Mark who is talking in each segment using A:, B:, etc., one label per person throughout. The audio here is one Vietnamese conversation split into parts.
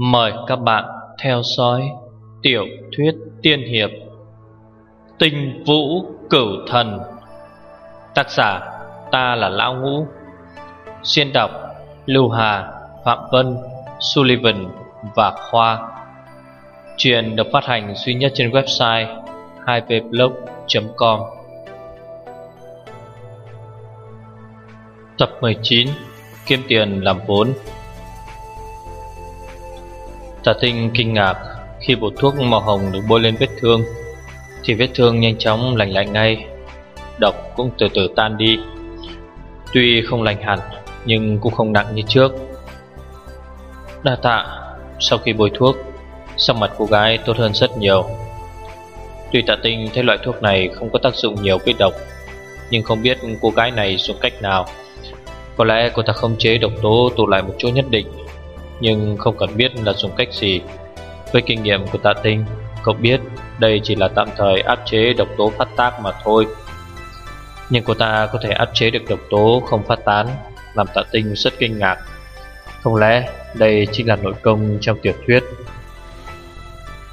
A: Mời các bạn theo dõi tiểu thuyết tiên hiệp Tinh Vũ Cửu Thần. Tác giả ta là Lão Ngũ. Xuyên đọc Lưu Hà, Phạm Vân, Sullivan và Khoa. Chuyện được phát hành duy nhất trên website 2vblog.com Tập 19 Kiếm tiền làm vốn. Tà tinh kinh ngạc khi bột thuốc màu hồng được bôi lên vết thương. Thì vết thương nhanh chóng lành lạnh ngay, Độc cũng từ từ tan đi. Tuy không lành hẳn, nhưng cũng không nặng như trước. Đa tạ, Sau khi bôi thuốc, Sắc mặt cô gái tốt hơn rất nhiều. Tuy tạ tinh thấy loại thuốc này không có tác dụng nhiều với độc, Nhưng không biết cô gái này dùng cách nào. Có lẽ cô ta không chế độc tố tụ lại một chỗ nhất định nhưng không cần biết là dùng cách gì. Với kinh nghiệm của tạ tinh, Cậu biết đây chỉ là tạm thời áp chế độc tố phát tác mà thôi. Nhưng cô ta có thể áp chế được độc tố không phát tán, Làm tạ tinh rất kinh ngạc. Không lẽ đây chính là nội công trong tiểu thuyết?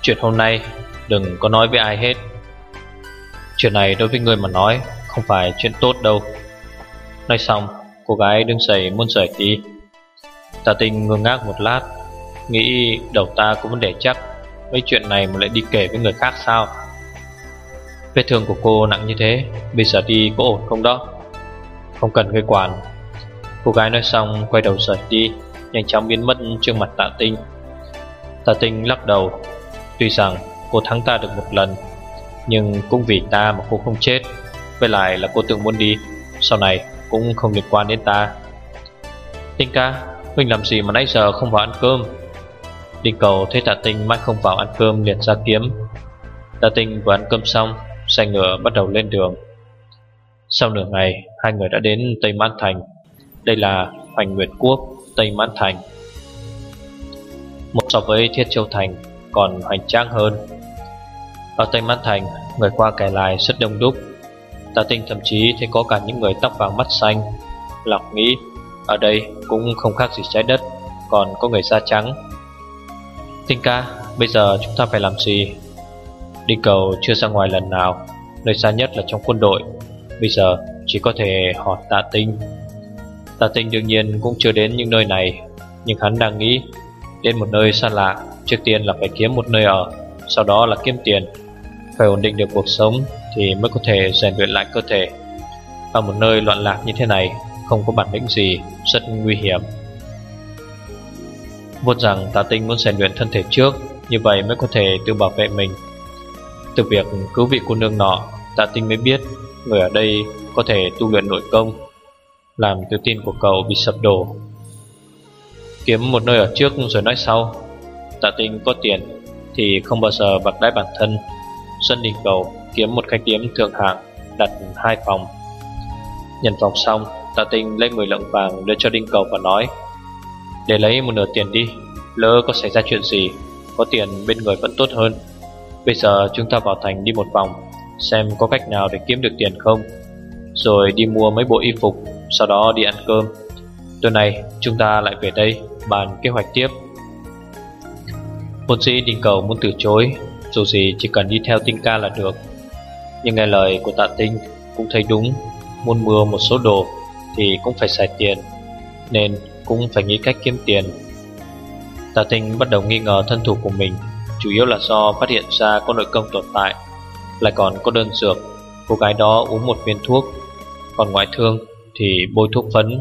A: Chuyện hôm nay, đừng có nói với ai hết. Chuyện này đối với người mà nói không phải chuyện tốt đâu. Nói xong, cô gái đứng dậy muốn rời đi. Tà tinh ngơ ngác một lát, Nghĩ đầu ta cũng vấn đề chắc, Mấy chuyện này mà lại đi kể với người khác sao? Vết thương của cô nặng như thế, Bây giờ đi có ổn không đó? Không cần gây quản Cô gái nói xong, quay đầu rời đi, Nhanh chóng biến mất trước mặt tạ tinh. Tạ tinh lắc đầu, Tuy rằng cô thắng ta được một lần, Nhưng cũng vì ta mà cô không chết. Với lại là cô tự muốn đi, Sau này cũng không liên quan đến ta. Tinh ca mình làm gì mà nãy giờ không vào ăn cơm? Đinh cầu thấy tạ tinh mãi không vào ăn cơm liền ra kiếm. Tạ tinh vừa ăn cơm xong, Xe ngựa bắt đầu lên đường. Sau nửa ngày, Hai người đã đến Tây Mãn Thành. Đây là Hoành Nguyệt Quốc, Tây Mãn Thành. Một so với Thiết Châu Thành, Còn hoành tráng hơn. Ở Tây Mãn Thành, Người qua kẻ lại rất đông đúc. Tạ tinh thậm chí thấy có cả những người tóc vàng mắt xanh, Lọc nghĩ ở đây cũng không khác gì trái đất Còn có người da trắng. Tinh ca, bây giờ chúng ta phải làm gì? Đi cầu chưa ra ngoài lần nào Nơi xa nhất là trong quân đội. Bây giờ chỉ có thể hỏi tạ tinh. Tạ tinh đương nhiên cũng chưa đến những nơi này Nhưng hắn đang nghĩ Đến một nơi xa lạ. Trước tiên là phải kiếm một nơi ở Sau đó là kiếm tiền. Phải ổn định được cuộc sống Thì mới có thể rèn luyện lại cơ thể. Ở một nơi loạn lạc như thế này không có bản lĩnh gì, rất nguy hiểm. Vốn rằng tà tinh muốn rèn luyện thân thể trước, như vậy mới có thể tự bảo vệ mình. Từ việc cứu vị cô nương nọ, tà tinh mới biết người ở đây có thể tu luyện nội công, làm tự tin của cậu bị sập đổ. Kiếm một nơi ở trước rồi nói sau. Tạ tinh có tiền thì không bao giờ bạc đái bản thân. Xuân đình cầu kiếm một khách kiếm thượng hạng, đặt hai phòng. Nhận phòng xong, Tạ tinh lấy 10 lượng vàng đưa cho Đinh Cầu và nói, Để lấy một nửa tiền đi, Lỡ có xảy ra chuyện gì, Có tiền bên người vẫn tốt hơn. Bây giờ chúng ta vào thành đi một vòng, Xem có cách nào để kiếm được tiền không. Rồi đi mua mấy bộ y phục, Sau đó đi ăn cơm. Tuần này chúng ta lại về đây Bàn kế hoạch tiếp. Vốn sĩ Đinh Cầu muốn từ chối, Dù gì chỉ cần đi theo tinh ca là được. Nhưng nghe lời của tạ tinh Cũng thấy đúng, Muốn mua một số đồ thì cũng phải xài tiền, Nên cũng phải nghĩ cách kiếm tiền. Tà tinh bắt đầu nghi ngờ thân thủ của mình, Chủ yếu là do phát hiện ra có nội công tồn tại, Lại còn có đơn dược. Cô gái đó uống một viên thuốc, Còn ngoại thương thì bôi thuốc phấn,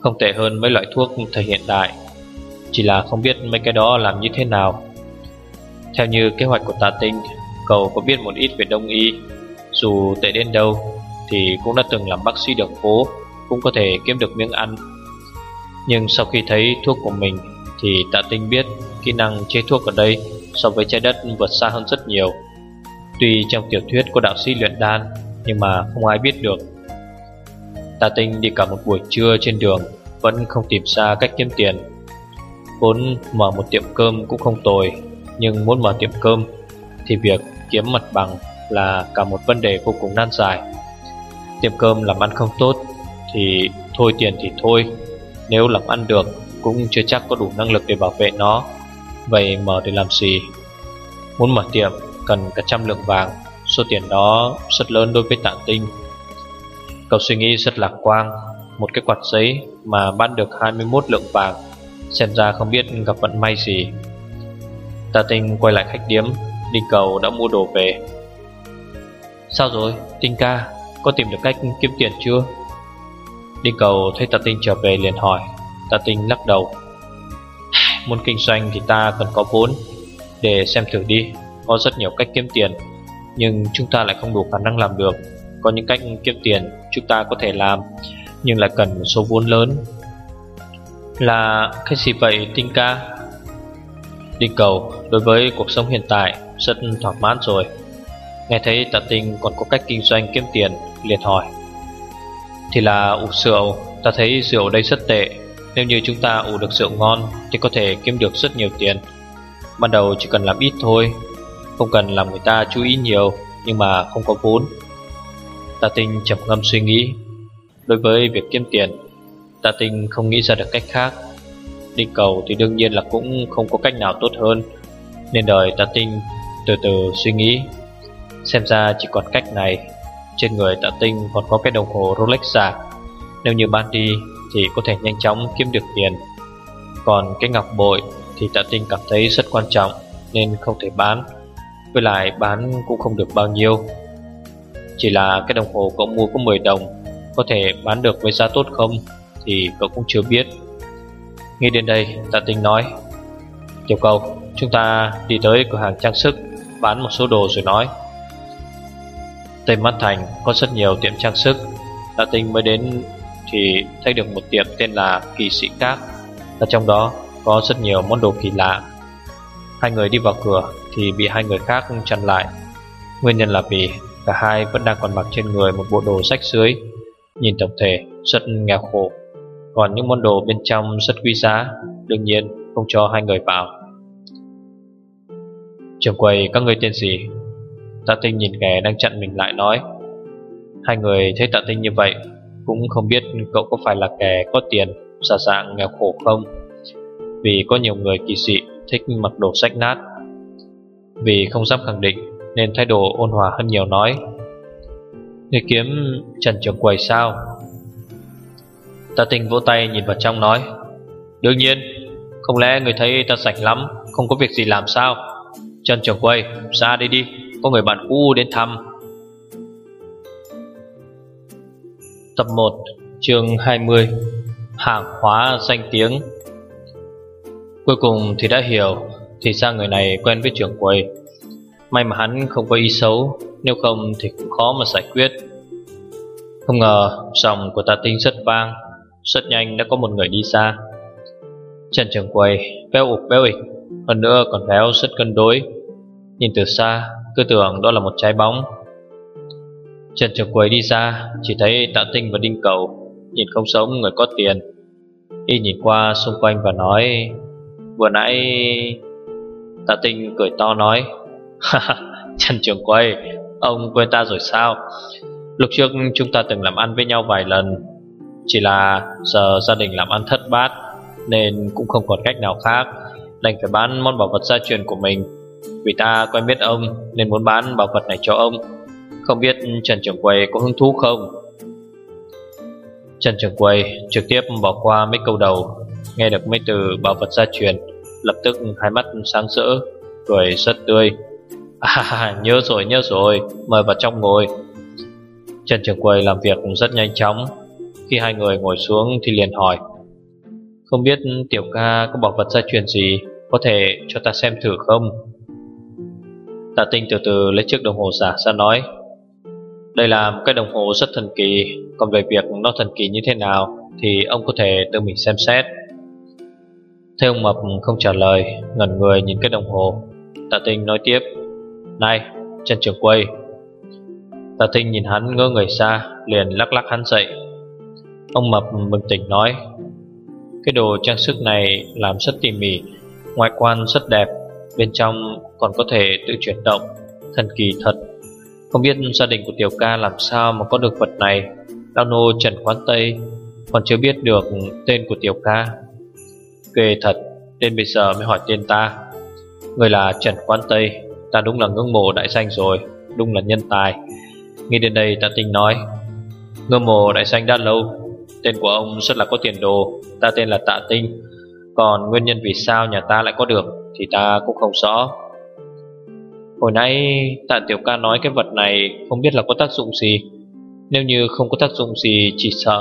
A: Không tệ hơn mấy loại thuốc thời hiện đại. Chỉ là không biết mấy cái đó làm như thế nào. Theo như kế hoạch của tà tinh, Cậu có biết một ít về đông y, Dù tệ đến đâu Thì cũng đã từng làm bác sĩ đường phố cũng có thể kiếm được miếng ăn. Nhưng sau khi thấy thuốc của mình Thì tạ tinh biết kỹ năng chế thuốc ở đây So với trái đất vượt xa hơn rất nhiều. Tuy trong tiểu thuyết có đạo sĩ luyện đan, Nhưng mà không ai biết được. Tạ tinh đi cả một buổi trưa trên đường, Vẫn không tìm ra cách kiếm tiền. Vốn mở một tiệm cơm cũng không tồi, Nhưng muốn mở tiệm cơm Thì việc kiếm mặt bằng là cả một vấn đề vô cùng nan giải. Tiệm cơm làm ăn không tốt thì thôi tiền thì thôi. Nếu làm ăn được cũng chưa chắc có đủ năng lực để bảo vệ nó. Vậy mở để làm gì? Muốn mở tiệm, cần cả trăm lượng vàng. Số tiền đó rất lớn đối với tạ tinh. Cậu suy nghĩ rất lạc quan. Một cái quạt giấy mà bán được 21 lượng vàng, Xem ra không biết gặp vận may gì. Tạ tinh quay lại khách điếm Đinh cầu đã mua đồ về. Sao rồi, Tinh ca? Có tìm được cách kiếm tiền chưa? Đinh cầu, thấy tạ tinh trở về liền hỏi. Tạ tinh lắc đầu. Muốn kinh doanh thì ta cần có vốn Để xem thử đi. Có rất nhiều cách kiếm tiền, Nhưng chúng ta lại không đủ khả năng làm được. Có những cách kiếm tiền chúng ta có thể làm, Nhưng lại cần một số vốn lớn. Là cái gì vậy, tinh ca? Đinh cầu, đối với cuộc sống hiện tại, Rất thỏa mãn rồi. Nghe thấy tạ tinh còn có cách kinh doanh kiếm tiền, liền hỏi. Thì là ủ rượu. Ta thấy rượu đây rất tệ. Nếu như chúng ta ủ được rượu ngon Thì có thể kiếm được rất nhiều tiền. Ban đầu chỉ cần làm ít thôi, Không cần làm người ta chú ý nhiều, Nhưng mà không có vốn. Ta tinh chậm ngâm suy nghĩ. Đối với việc kiếm tiền, Ta tinh không nghĩ ra được cách khác. Đinh cầu thì đương nhiên là cũng không có cách nào tốt hơn. Nên đời ta tinh từ từ suy nghĩ, Xem ra chỉ còn cách này. Trên người tạ tinh còn có cái đồng hồ Rolex giả Nếu như bán đi, thì có thể nhanh chóng kiếm được tiền. Còn cái ngọc bội thì tạ tinh cảm thấy rất quan trọng, Nên không thể bán. Với lại bán cũng không được bao nhiêu. Chỉ là cái đồng hồ cậu mua có 10 đồng, Có thể bán được với giá tốt không Thì cậu cũng chưa biết. Nghe đến đây, tạ tinh nói, Tiểu cầu, Chúng ta đi tới cửa hàng trang sức, Bán một số đồ rồi nói. Tây Mát Thành có rất nhiều tiệm trang sức. Tạ tinh mới đến thì thấy được một tiệm tên là Kỳ Sĩ Các Ở trong đó có rất nhiều món đồ kỳ lạ. Hai người đi vào cửa thì bị hai người khác chặn lại. Nguyên nhân là vì cả hai vẫn đang còn mặc trên người một bộ đồ sách dưới Nhìn tổng thể, rất nghèo khổ. Còn những món đồ bên trong rất quý giá, Đương nhiên không cho hai người vào. Trường quầy các người tên gì? Tạ tinh nhìn kẻ đang chặn mình lại nói. Hai người thấy tạ tinh như vậy, Cũng không biết cậu có phải là kẻ có tiền xà dạng nghèo khổ không? Vì có nhiều người kỳ sĩ Thích mặc đồ sách nát. Vì không dám khẳng định, Nên thái độ ôn hòa hơn nhiều nói. Người kiếm Trần Trường Quầy sao? Tạ tinh vỗ tay nhìn vào trong nói. Đương nhiên, Không lẽ người thấy ta sạch lắm, Không có việc gì làm sao? Trần Trường Quầy, ra đây đi có người bạn cũ đến thăm. Tập 1 chương 20 Hàng hóa danh tiếng. Cuối cùng thì đã hiểu, Thì ra người này quen với trưởng quầy. May mà hắn không có ý xấu, Nếu không thì cũng khó mà giải quyết. Không ngờ, Dòng của ta tinh rất vang, Rất nhanh đã có một người đi xa Trần trưởng quầy, Béo ục béo ịch, Hơn nữa còn béo rất cân đối. Nhìn từ xa cứ tưởng đó là một trái bóng. Trần Trường Quầy đi ra Chỉ thấy Tạ Tinh và Đinh Cầu Nhìn không sống người có tiền. Y nhìn qua xung quanh và nói, Vừa nãy Tạ Tinh cười to nói Trần Trường Quầy, Ông quên ta rồi sao? Lúc trước chúng ta từng làm ăn với nhau vài lần, Chỉ là giờ gia đình làm ăn thất bát Nên cũng không còn cách nào khác, Đành phải bán món bảo vật gia truyền của mình vì ta quen biết ông, nên muốn bán bảo vật này cho ông Không biết Trần Trường Quầy có hứng thú không? Trần Trường Quầy trực tiếp bỏ qua mấy câu đầu, Nghe được mấy từ bảo vật gia truyền, Lập tức hai mắt sáng sỡ, Cười rất tươi À nhớ rồi nhớ rồi, Mời vào trong ngồi Trần Trường Quầy làm việc rất nhanh chóng Khi hai người ngồi xuống thì liền hỏi, Không biết tiểu ca có bảo vật gia truyền gì Có thể cho ta xem thử không? Tạ tinh từ từ lấy chiếc đồng hồ giả ra nói, Đây là một cái đồng hồ rất thần kỳ, Còn về việc nó thần kỳ như thế nào Thì ông có thể tự mình xem xét. Thế ông Mập không trả lời, Ngẩn người nhìn cái đồng hồ. Tạ tinh nói tiếp, Này Trần Trường Quay Tạ tinh nhìn hắn ngơ người xa, Liền lắc lắc hắn dậy. Ông Mập mừng tỉnh nói, Cái đồ trang sức này làm rất tỉ mỉ, Ngoại quan rất đẹp Bên trong còn có thể tự chuyển động, Thần kỳ thật. Không biết gia đình của tiểu ca làm sao mà có được vật này. Lao nô Trần Quán Tây, Còn chưa biết được tên của tiểu ca. Ghê thật, Đến bây giờ mới hỏi tên ta. Người là Trần Quán Tây, Ta đúng là ngưỡng mộ đại danh rồi, Đúng là nhân tài. Nghe đến đây ta tinh nói, Ngưỡng mộ đại danh đã lâu, Tên của ông rất là có tiền đồ, Ta tên là Tạ Tinh. Còn nguyên nhân vì sao nhà ta lại có được? Thì ta cũng không rõ. Hồi nãy tạ tiểu ca nói cái vật này Không biết là có tác dụng gì. Nếu như không có tác dụng gì, Chỉ sợ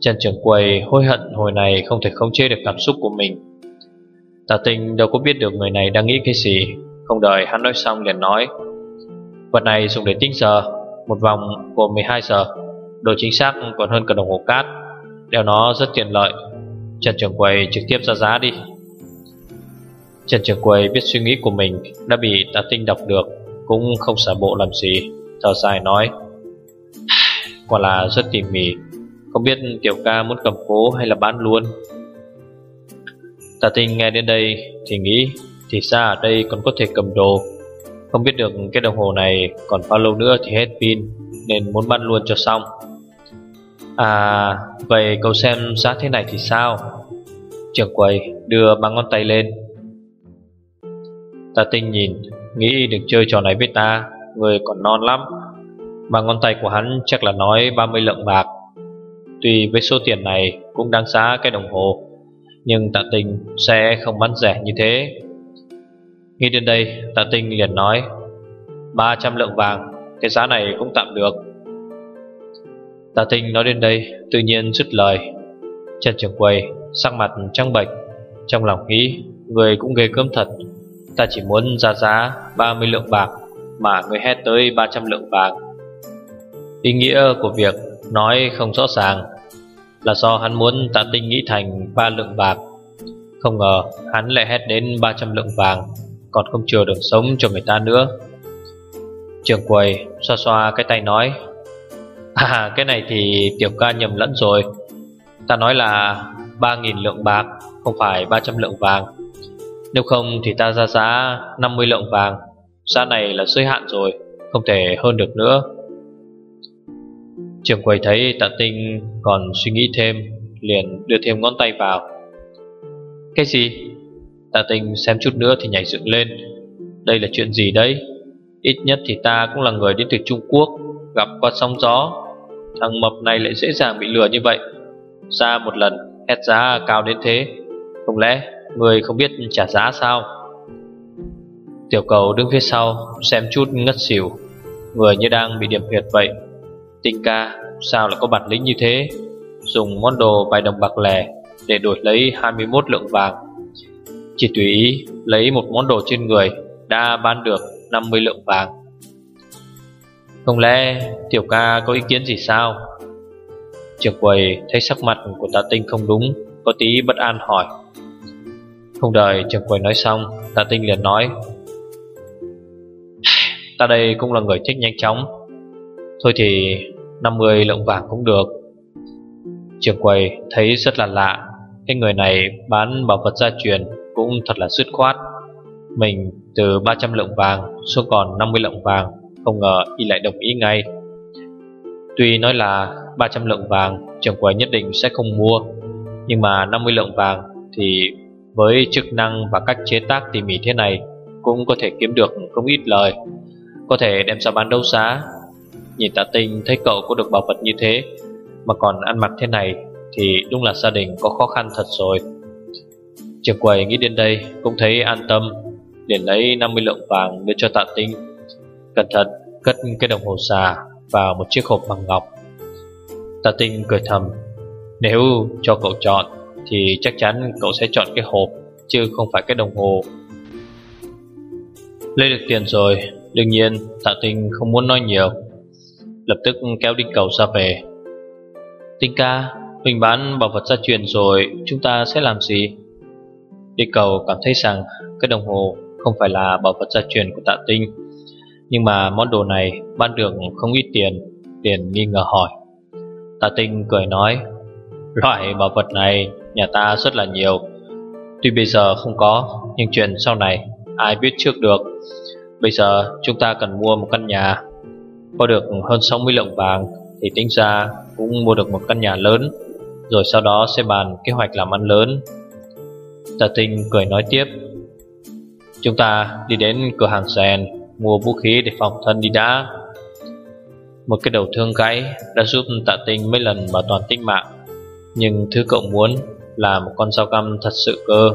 A: Trần trưởng Quầy hối hận hồi này Không thể khống chế được cảm xúc của mình. Tạ tình đâu có biết được người này đang nghĩ cái gì. Không đợi hắn nói xong liền nói, Vật này dùng để tính giờ, Một vòng gồm 12 giờ. Độ chính xác còn hơn cả đồng hồ cát. Đeo nó rất tiện lợi. Trần trưởng Quầy trực tiếp ra giá đi. Trần Trường Quầy biết suy nghĩ của mình Đã bị tạ tinh đọc được, Cũng không xả bộ làm gì, Thở dài nói. Quả là rất tỉ mỉ, Không biết tiểu ca muốn cầm cố hay là bán luôn. Tạ tinh nghe đến đây Thì nghĩ, Thì ra ở đây còn có thể cầm đồ. Không biết được cái đồng hồ này Còn bao lâu nữa thì hết pin, Nên muốn bán luôn cho xong. À vậy cậu xem giá thế này thì sao? Trường quầy đưa bằng ngón tay lên. Ta tinh nhìn, Nghĩ được chơi trò này với ta, Người còn non lắm. Mà ngón tay của hắn chắc là nói 30 lượng bạc. Tuy với số tiền này Cũng đáng giá cái đồng hồ, Nhưng tạ tinh sẽ không bán rẻ như thế. Nghĩ đến đây Tạ tinh liền nói 300 lượng vàng, Cái giá này cũng tạm được. Tạ tinh nói đến đây, Tự nhiên dứt lời. Trần trưởng quầy sắc mặt trắng bệch, Trong lòng nghĩ, Người cũng ghê cơm thật. Ta chỉ muốn ra giá 30 lượng bạc, Mà người hét tới 300 lượng bạc. Ý nghĩa của việc nói không rõ ràng Là do hắn muốn tạ tinh nghĩ thành 3 lượng bạc. Không ngờ hắn lại hét đến 300 lượng vàng, Còn không chừa đường sống cho người ta nữa. Trường quầy xoa xoa cái tay nói À cái này thì tiểu ca nhầm lẫn rồi. Ta nói là 3.000 lượng bạc, Không phải 300 lượng vàng nếu không thì ta ra giá 50 lượng vàng. Giá này là giới hạn rồi, Không thể hơn được nữa. Trường quầy thấy tạ tinh còn suy nghĩ thêm, Liền đưa thêm ngón tay vào. Cái gì? Tạ tinh xem chút nữa thì nhảy dựng lên. Đây là chuyện gì đấy? Ít nhất thì ta cũng là người đến từ Trung Quốc, Gặp qua sóng gió. Thằng mập này lại dễ dàng bị lừa như vậy. Ra một lần, hét giá cao đến thế. Không lẽ Người không biết trả giá sao? Tiểu cầu đứng phía sau, Xem chút ngất xỉu. Người như đang bị điểm huyệt vậy. Tinh ca, sao lại có bản lĩnh như thế? Dùng món đồ vài đồng bạc lẻ Để đổi lấy 21 lượng vàng. Chỉ tùy ý lấy một món đồ trên người, Đã bán được 50 lượng vàng. Không lẽ tiểu ca có ý kiến gì sao? Trường quầy thấy sắc mặt của tạ tinh không đúng, Có tí bất an hỏi không đợi trường quầy nói xong, Tạ tinh liền nói, Ta đây cũng là người thích nhanh chóng. Thôi thì 50 lượng vàng cũng được. Trường quầy thấy rất là lạ, Cái người này bán bảo vật gia truyền Cũng thật là dứt khoát. Mình từ 300 lượng vàng xuống còn 50 lượng vàng, Không ngờ y lại đồng ý ngay. Tuy nói là 300 lượng vàng Trường quầy nhất định sẽ không mua, Nhưng mà 50 lượng vàng Thì với chức năng và cách chế tác tỉ mỉ thế này Cũng có thể kiếm được không ít lời. Có thể đem ra bán đấu giá. Nhìn tạ tinh thấy cậu có được bảo vật như thế Mà còn ăn mặc thế này Thì đúng là gia đình có khó khăn thật rồi. Trường quầy nghĩ đến đây Cũng thấy an tâm, liền lấy 50 lượng vàng đưa cho tạ tinh Cẩn thận cất cái đồng hồ xà Vào một chiếc hộp bằng ngọc. Tạ tinh cười thầm, Nếu cho cậu chọn thì chắc chắn cậu sẽ chọn cái hộp, Chứ không phải cái đồng hồ. Lấy được tiền rồi, Đương nhiên, tạ tinh không muốn nói nhiều. Lập tức kéo đinh cầu ra về. Tinh ca Mình bán bảo vật gia truyền rồi, Chúng ta sẽ làm gì? Đinh cầu cảm thấy rằng Cái đồng hồ không phải là bảo vật gia truyền của tạ tinh. Nhưng mà món đồ này bán được không ít tiền Tiền nghi ngờ hỏi. Tạ tinh cười nói, Loại bảo vật này nhà ta rất là nhiều. Tuy bây giờ không có, Nhưng chuyện sau này ai biết trước được. Bây giờ chúng ta cần mua một căn nhà. Có được hơn 60 lượng vàng Thì tính ra cũng mua được một căn nhà lớn, Rồi sau đó sẽ bàn kế hoạch làm ăn lớn. Tạ tinh cười nói tiếp, Chúng ta đi đến cửa hàng rèn, Mua vũ khí để phòng thân đi đã. Một cái đầu thương gãy Đã giúp tạ tinh mấy lần bảo toàn tính mạng, Nhưng thứ cậu muốn là một con dao găm thật sự cơ.